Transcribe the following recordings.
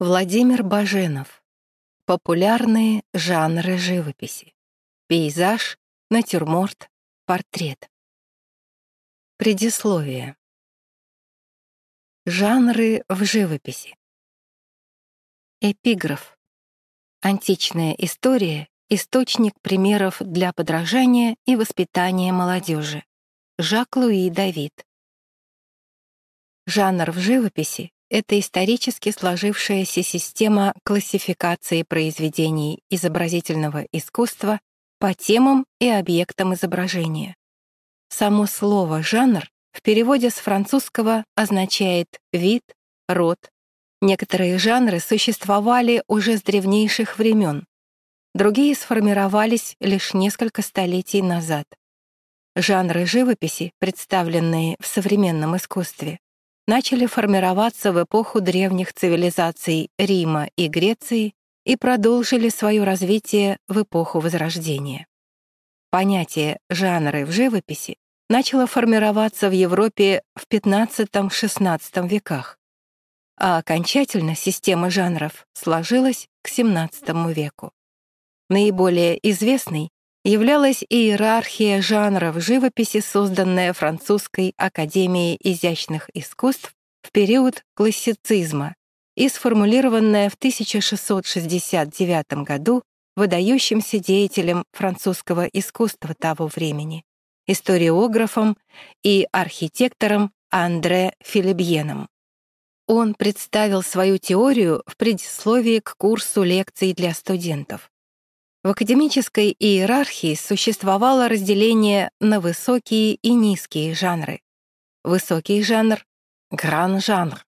Владимир Баженов. Популярные жанры живописи. Пейзаж, натюрморт, портрет. Предисловие. Жанры в живописи. Эпиграф. Античная история — источник примеров для подражания и воспитания молодежи. Жак-Луи Давид. Жанр в живописи это исторически сложившаяся система классификации произведений изобразительного искусства по темам и объектам изображения. Само слово «жанр» в переводе с французского означает «вид», «род». Некоторые жанры существовали уже с древнейших времен, другие сформировались лишь несколько столетий назад. Жанры живописи, представленные в современном искусстве, начали формироваться в эпоху древних цивилизаций Рима и Греции и продолжили свое развитие в эпоху Возрождения. Понятие «жанры в живописи» начало формироваться в Европе в XV-XVI веках, а окончательно система жанров сложилась к XVII веку. Наиболее известной являлась иерархия жанров живописи, созданная Французской академией изящных искусств в период классицизма и сформулированная в 1669 году выдающимся деятелем французского искусства того времени, историографом и архитектором Андре Филибьеном. Он представил свою теорию в предисловии к курсу лекций для студентов. В академической иерархии существовало разделение на высокие и низкие жанры. Высокий жанр — гран-жанр,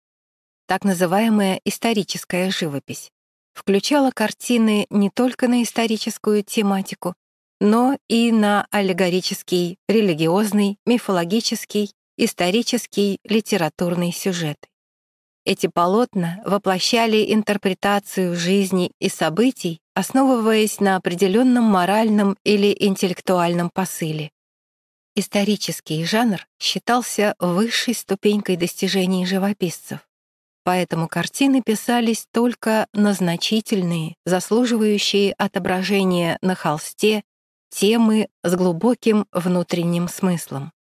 так называемая историческая живопись, включала картины не только на историческую тематику, но и на аллегорический, религиозный, мифологический, исторический, литературный сюжеты. Эти полотна воплощали интерпретацию жизни и событий, основываясь на определенном моральном или интеллектуальном посыле. Исторический жанр считался высшей ступенькой достижений живописцев, поэтому картины писались только на значительные, заслуживающие отображения на холсте, темы с глубоким внутренним смыслом.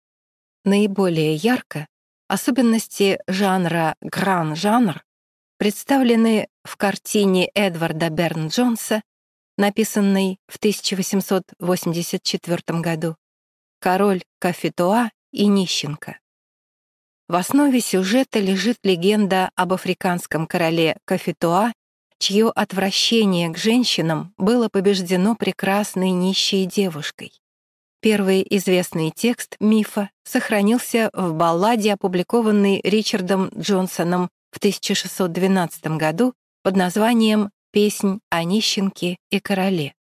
Наиболее ярко Особенности жанра гран-жанр представлены в картине Эдварда Берн-Джонса, написанной в 1884 году «Король Кафетуа и нищенка». В основе сюжета лежит легенда об африканском короле Кафетуа, чье отвращение к женщинам было побеждено прекрасной нищей девушкой. Первый известный текст мифа сохранился в балладе, опубликованной Ричардом Джонсоном в 1612 году под названием «Песнь о нищенке и короле».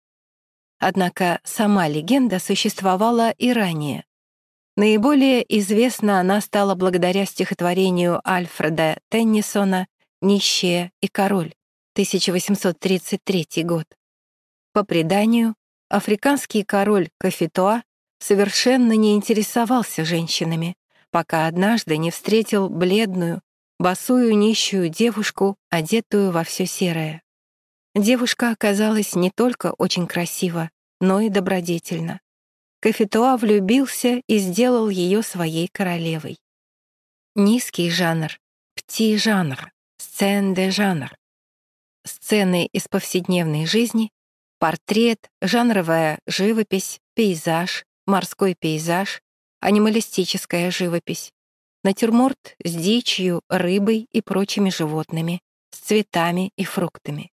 Однако сама легенда существовала и ранее. Наиболее известна она стала благодаря стихотворению Альфреда Теннисона «Нищая и король» 1833 год. По преданию, африканский король Кафетуа совершенно не интересовался женщинами, пока однажды не встретил бледную, босую нищую девушку, одетую во все серое. Девушка оказалась не только очень красива, но и добродетельна. Кафетуа влюбился и сделал ее своей королевой. Низкий жанр, пти-жанр, сцен-де-жанр. Сцены из повседневной жизни, портрет, жанровая живопись, пейзаж, морской пейзаж, анималистическая живопись, натюрморт с дичью, рыбой и прочими животными, с цветами и фруктами.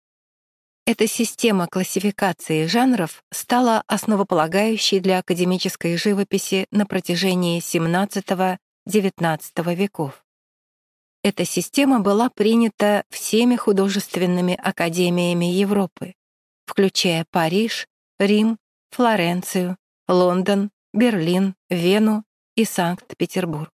Эта система классификации жанров стала основополагающей для академической живописи на протяжении XVII-XIX веков. Эта система была принята всеми художественными академиями Европы, включая Париж, Рим, Флоренцию, Лондон, Берлин, Вену и Санкт-Петербург.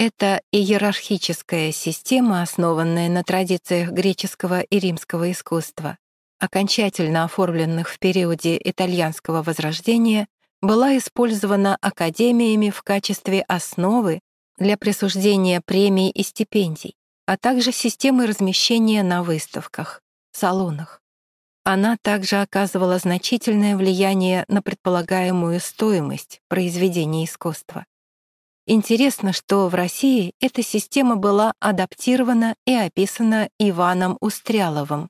Это иерархическая система, основанная на традициях греческого и римского искусства, окончательно оформленных в периоде итальянского возрождения, была использована академиями в качестве основы для присуждения премий и стипендий, а также системой размещения на выставках, салонах. Она также оказывала значительное влияние на предполагаемую стоимость произведения искусства. Интересно, что в России эта система была адаптирована и описана Иваном Устряловым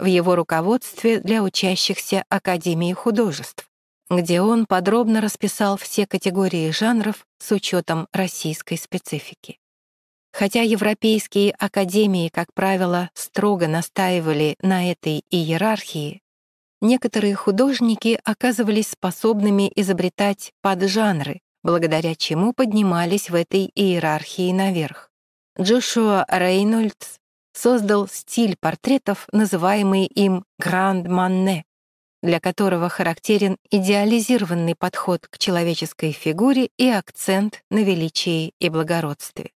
в его руководстве для учащихся Академии художеств, где он подробно расписал все категории жанров с учетом российской специфики. Хотя европейские академии, как правило, строго настаивали на этой иерархии, некоторые художники оказывались способными изобретать поджанры, благодаря чему поднимались в этой иерархии наверх. Джошуа Рейнольдс создал стиль портретов, называемый им «гранд манне», для которого характерен идеализированный подход к человеческой фигуре и акцент на величии и благородстве.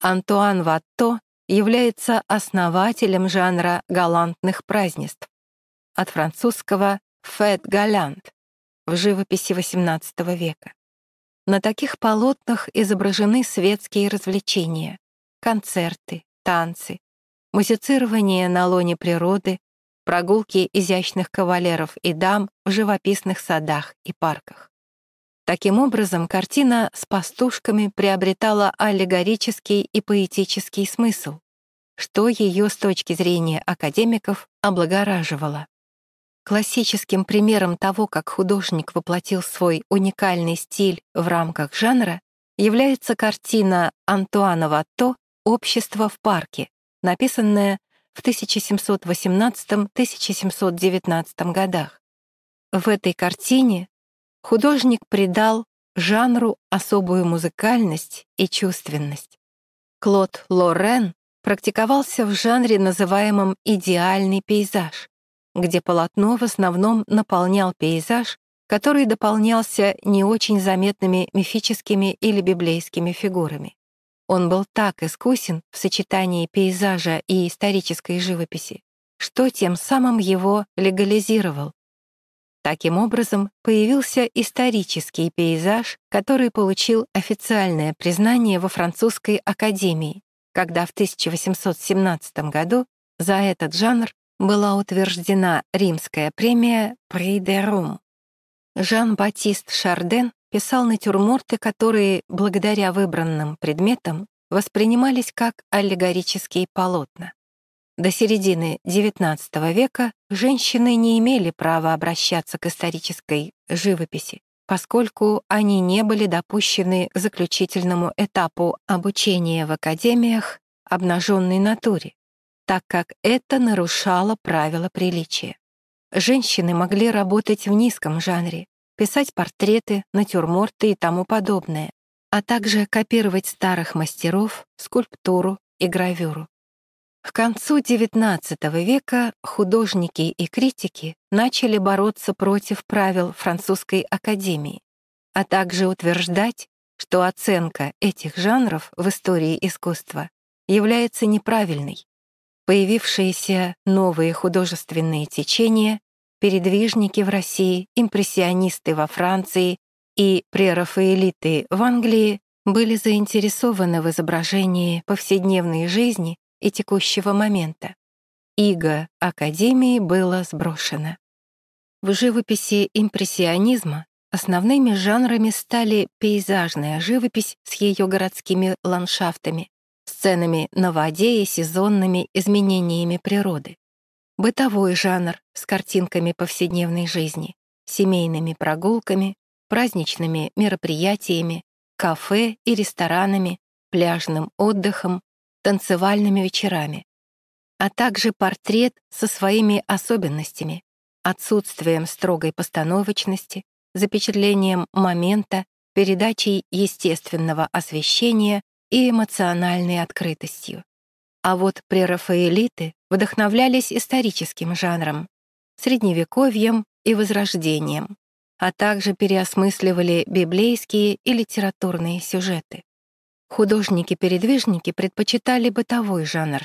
Антуан Ватто является основателем жанра галантных празднеств, от французского «fête галант» в живописи XVIII века. На таких полотнах изображены светские развлечения, концерты, танцы, музицирование на лоне природы, прогулки изящных кавалеров и дам в живописных садах и парках. Таким образом, картина с пастушками приобретала аллегорический и поэтический смысл, что ее с точки зрения академиков облагораживало. Классическим примером того, как художник воплотил свой уникальный стиль в рамках жанра, является картина Антуана Ватто «Общество в парке», написанная в 1718-1719 годах. В этой картине художник придал жанру особую музыкальность и чувственность. Клод Лорен практиковался в жанре, называемом «идеальный пейзаж», где полотно в основном наполнял пейзаж, который дополнялся не очень заметными мифическими или библейскими фигурами. Он был так искусен в сочетании пейзажа и исторической живописи, что тем самым его легализировал, Таким образом, появился исторический пейзаж, который получил официальное признание во французской академии, когда в 1817 году за этот жанр была утверждена римская премия «Prix de Rome». Жан-Батист Шарден писал натюрморты, которые, благодаря выбранным предметам, воспринимались как аллегорические полотна. До середины XIX века женщины не имели права обращаться к исторической живописи, поскольку они не были допущены к заключительному этапу обучения в академиях обнаженной натуре, так как это нарушало правила приличия. Женщины могли работать в низком жанре, писать портреты, натюрморты и тому подобное, а также копировать старых мастеров, скульптуру и гравюру. К концу XIX века художники и критики начали бороться против правил французской академии, а также утверждать, что оценка этих жанров в истории искусства является неправильной. Появившиеся новые художественные течения, передвижники в России, импрессионисты во Франции и прерафаэлиты в Англии были заинтересованы в изображении повседневной жизни и текущего момента. Иго Академии было сброшено. В живописи импрессионизма основными жанрами стали пейзажная живопись с ее городскими ландшафтами, сценами на воде и сезонными изменениями природы, бытовой жанр с картинками повседневной жизни, семейными прогулками, праздничными мероприятиями, кафе и ресторанами, пляжным отдыхом, танцевальными вечерами, а также портрет со своими особенностями, отсутствием строгой постановочности, запечатлением момента, передачей естественного освещения и эмоциональной открытостью. А вот прерафаэлиты вдохновлялись историческим жанром, средневековьем и возрождением, а также переосмысливали библейские и литературные сюжеты. Художники-передвижники предпочитали бытовой жанр,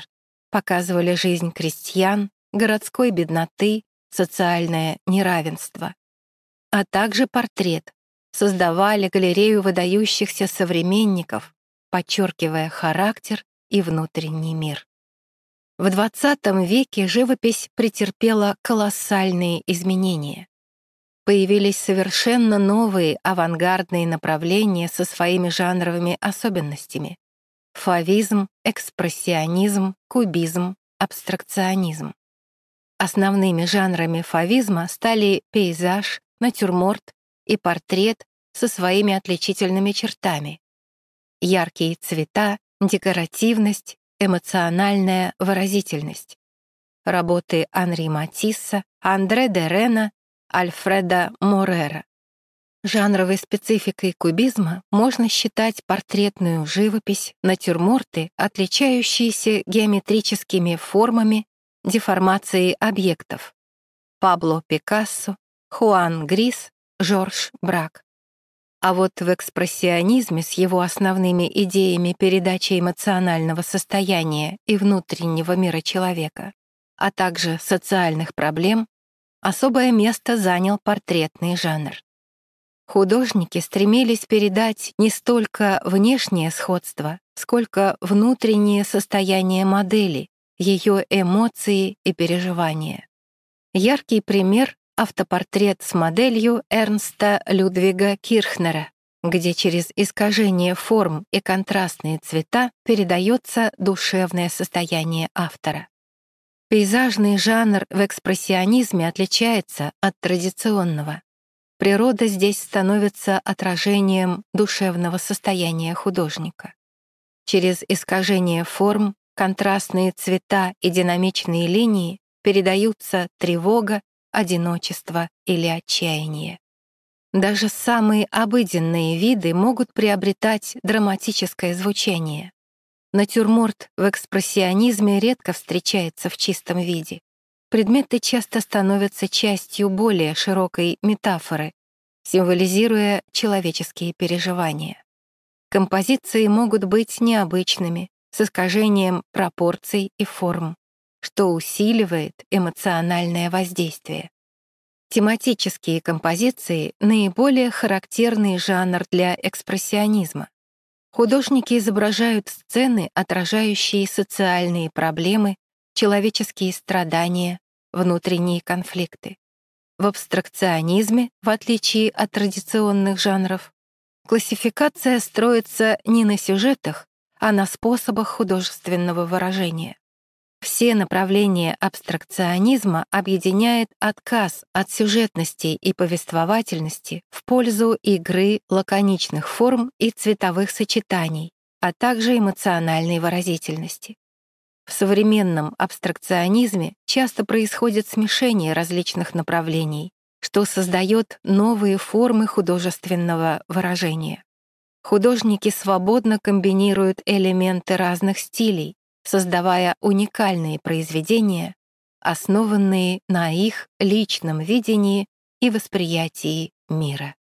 показывали жизнь крестьян, городской бедноты, социальное неравенство, а также портрет, создавали галерею выдающихся современников, подчеркивая характер и внутренний мир. В XX веке живопись претерпела колоссальные изменения. Появились совершенно новые авангардные направления со своими жанровыми особенностями. Фавизм, экспрессионизм, кубизм, абстракционизм. Основными жанрами фавизма стали пейзаж, натюрморт и портрет со своими отличительными чертами. Яркие цвета, декоративность, эмоциональная выразительность. Работы Анри Матисса, Андре де Рена, Альфреда Морера. Жанровой спецификой кубизма можно считать портретную живопись, натюрморты, отличающиеся геометрическими формами, деформацией объектов. Пабло Пикассо, Хуан Грис, Жорж Брак. А вот в экспрессионизме с его основными идеями передачи эмоционального состояния и внутреннего мира человека, а также социальных проблем, особое место занял портретный жанр. Художники стремились передать не столько внешнее сходство, сколько внутреннее состояние модели, ее эмоции и переживания. Яркий пример автопортрет с моделью Эрнста Людвига Кирхнера, где через искажение форм и контрастные цвета передается душевное состояние автора. Пейзажный жанр в экспрессионизме отличается от традиционного. Природа здесь становится отражением душевного состояния художника. Через искажение форм, контрастные цвета и динамичные линии передаются тревога, одиночество или отчаяние. Даже самые обыденные виды могут приобретать драматическое звучание. Натюрморт в экспрессионизме редко встречается в чистом виде. Предметы часто становятся частью более широкой метафоры, символизируя человеческие переживания. Композиции могут быть необычными, с искажением пропорций и форм что усиливает эмоциональное воздействие. Тематические композиции — наиболее характерный жанр для экспрессионизма. Художники изображают сцены, отражающие социальные проблемы, человеческие страдания, внутренние конфликты. В абстракционизме, в отличие от традиционных жанров, классификация строится не на сюжетах, а на способах художественного выражения. Все направления абстракционизма объединяет отказ от сюжетности и повествовательности в пользу игры лаконичных форм и цветовых сочетаний, а также эмоциональной выразительности. В современном абстракционизме часто происходит смешение различных направлений, что создает новые формы художественного выражения. Художники свободно комбинируют элементы разных стилей, создавая уникальные произведения, основанные на их личном видении и восприятии мира.